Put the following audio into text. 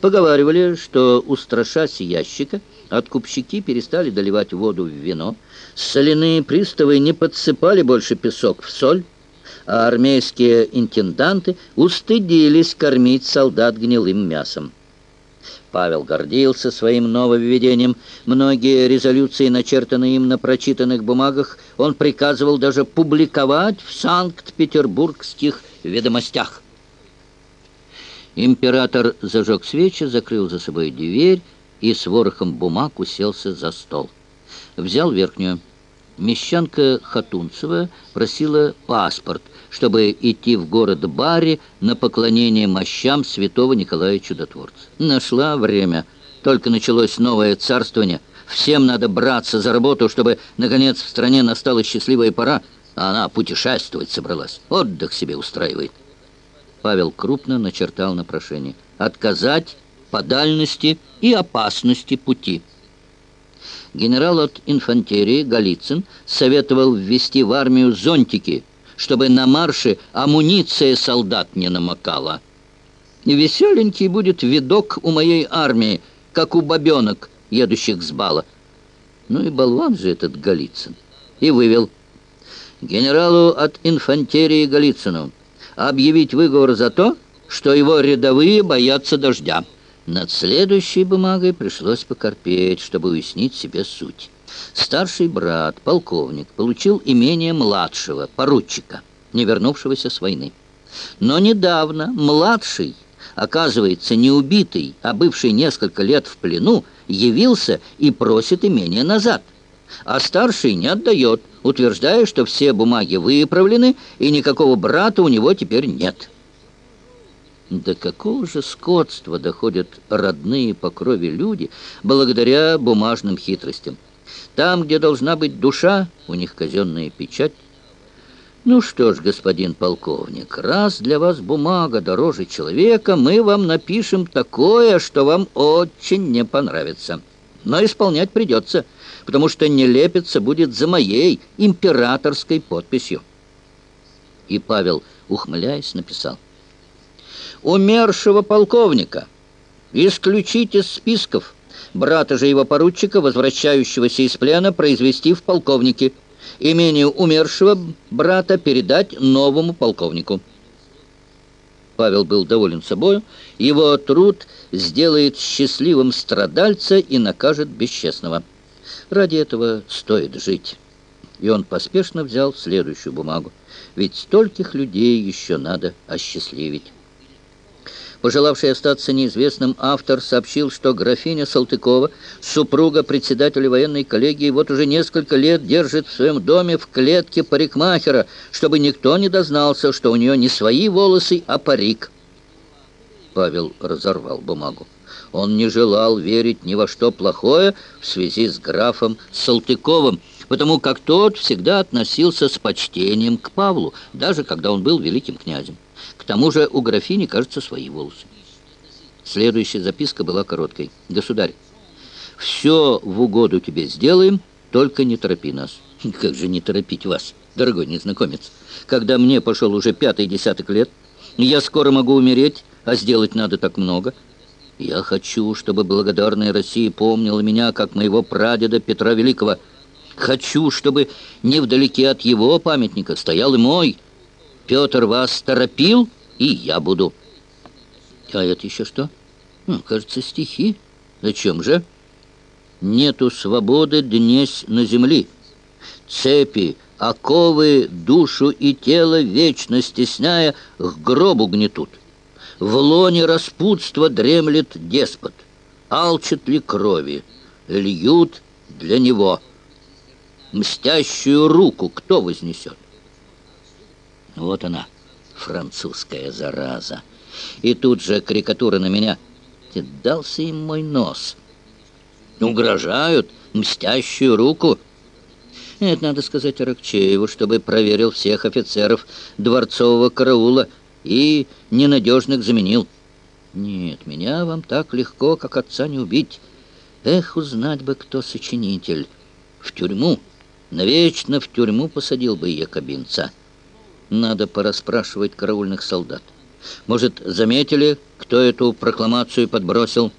Поговаривали, что, устрашась ящика, откупщики перестали доливать воду в вино, соляные приставы не подсыпали больше песок в соль, а армейские интенданты устыдились кормить солдат гнилым мясом. Павел гордился своим нововведением. Многие резолюции, начертанные им на прочитанных бумагах, он приказывал даже публиковать в Санкт-Петербургских ведомостях. Император зажег свечи, закрыл за собой дверь и с ворохом бумаг уселся за стол. Взял верхнюю. Мещанка Хатунцева просила паспорт, чтобы идти в город Бари на поклонение мощам святого Николая Чудотворца. Нашла время. Только началось новое царствование. Всем надо браться за работу, чтобы, наконец, в стране настала счастливая пора, а она путешествовать собралась. Отдых себе устраивает. Павел крупно начертал на прошение. «Отказать по дальности и опасности пути». Генерал от инфантерии Голицын советовал ввести в армию зонтики, чтобы на марше амуниция солдат не намокала. «Веселенький будет видок у моей армии, как у бабенок, едущих с бала». Ну и болван же этот Голицын. И вывел генералу от инфантерии Голицыну объявить выговор за то, что его рядовые боятся дождя. Над следующей бумагой пришлось покорпеть, чтобы уяснить себе суть. Старший брат, полковник, получил имение младшего, поручика, не вернувшегося с войны. Но недавно младший, оказывается, не убитый, а бывший несколько лет в плену, явился и просит имение назад – а старший не отдает, утверждая, что все бумаги выправлены, и никакого брата у него теперь нет. До какого же скотства доходят родные по крови люди благодаря бумажным хитростям? Там, где должна быть душа, у них казенная печать. Ну что ж, господин полковник, раз для вас бумага дороже человека, мы вам напишем такое, что вам очень не понравится. Но исполнять придется – потому что нелепица будет за моей императорской подписью. И Павел, ухмыляясь, написал. «Умершего полковника исключить из списков, брата же его поручика, возвращающегося из плена, произвести в полковнике, имение умершего брата передать новому полковнику». Павел был доволен собою. Его труд сделает счастливым страдальца и накажет бесчестного. Ради этого стоит жить. И он поспешно взял следующую бумагу. Ведь стольких людей еще надо осчастливить. Пожелавший остаться неизвестным, автор сообщил, что графиня Салтыкова, супруга председателя военной коллегии, вот уже несколько лет держит в своем доме в клетке парикмахера, чтобы никто не дознался, что у нее не свои волосы, а парик. Павел разорвал бумагу. Он не желал верить ни во что плохое в связи с графом Салтыковым, потому как тот всегда относился с почтением к Павлу, даже когда он был великим князем. К тому же у графини, кажется, свои волосы. Следующая записка была короткой. «Государь, все в угоду тебе сделаем, только не торопи нас». «Как же не торопить вас, дорогой незнакомец? Когда мне пошел уже пятый десяток лет, я скоро могу умереть, а сделать надо так много». Я хочу, чтобы благодарная Россия помнила меня, как моего прадеда Петра Великого. Хочу, чтобы невдалеке от его памятника стоял и мой. Петр вас торопил, и я буду. А это еще что? Ну, кажется, стихи. Зачем же? Нету свободы днесь на земли. Цепи, оковы, душу и тело, вечно стесняя, к гробу гнетут. В лоне распутства дремлет деспот. Алчат ли крови? Льют для него. Мстящую руку кто вознесет? Вот она, французская зараза. И тут же карикатура на меня. Дался им мой нос. Угрожают мстящую руку. Это надо сказать Аракчееву, чтобы проверил всех офицеров дворцового караула, и ненадежных заменил. Нет, меня вам так легко, как отца не убить. Эх, узнать бы, кто сочинитель. В тюрьму, навечно в тюрьму посадил бы якобинца. Надо порасспрашивать караульных солдат. Может, заметили, кто эту прокламацию подбросил?»